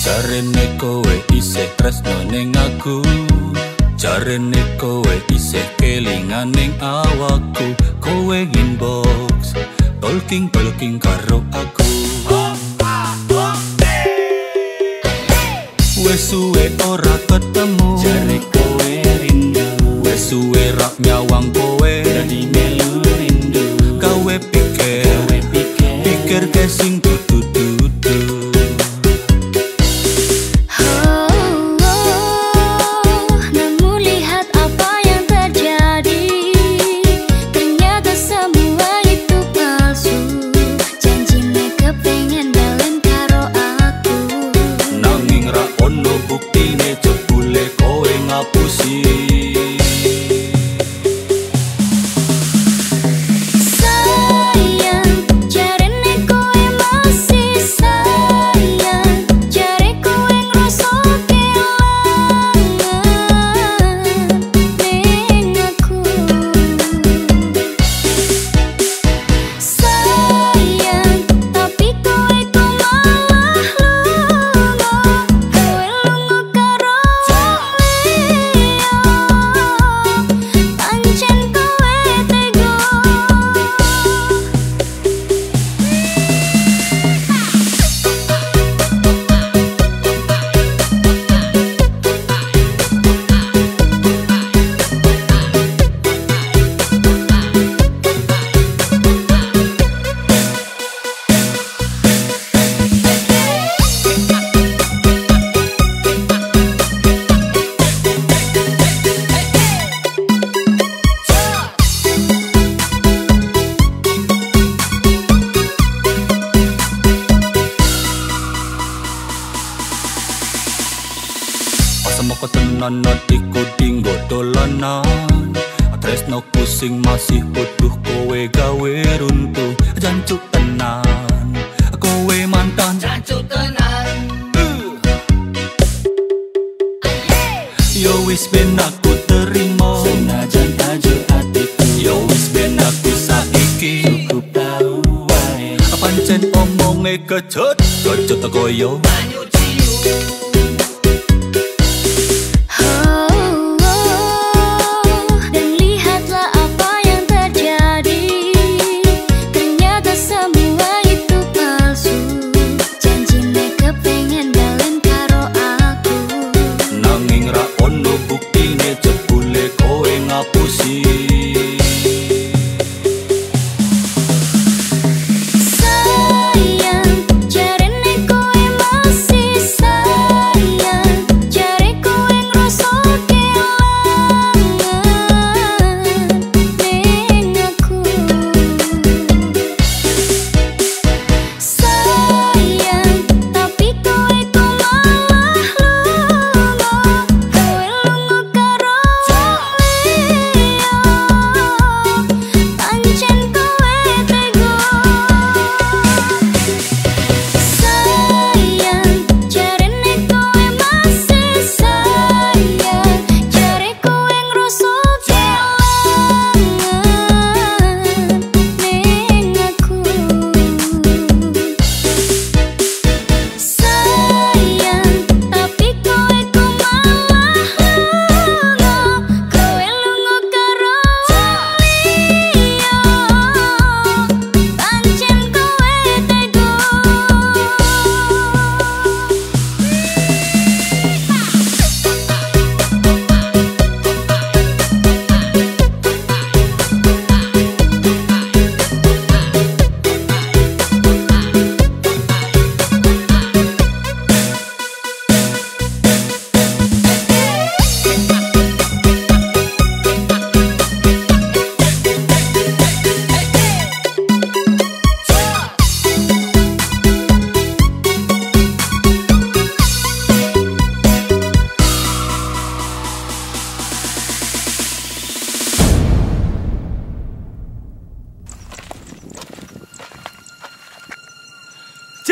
Jarene kowe isih tresno ning aku Jarene kowe isih kelingan ning awakku Kowe inbox Talking talking karo aku. Wes suwe ora ketemu Jare kowe rindu. Wes suwe rak nyawang see. Aku tenan iku dinggo dolanan. Tresno pusing masih butuh kowe gawe runtuh Jancuk tenan. Kowe mantan Jancuk tenan. Yo wis ben aku terima. Senajan tajuk hatiku Yo wis ben aku saiki. Cukup tahu wae. Pancen omonge kecut Kecut koyo Banyu ciu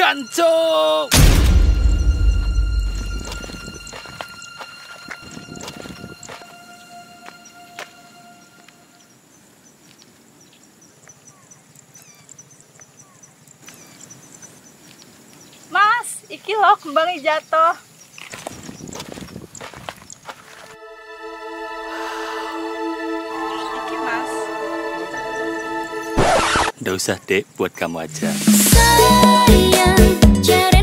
Jancuk Mas, Iki loh kembangnya jatuh. Iki mas. Nggak usah dek, buat kamu aja sayang cara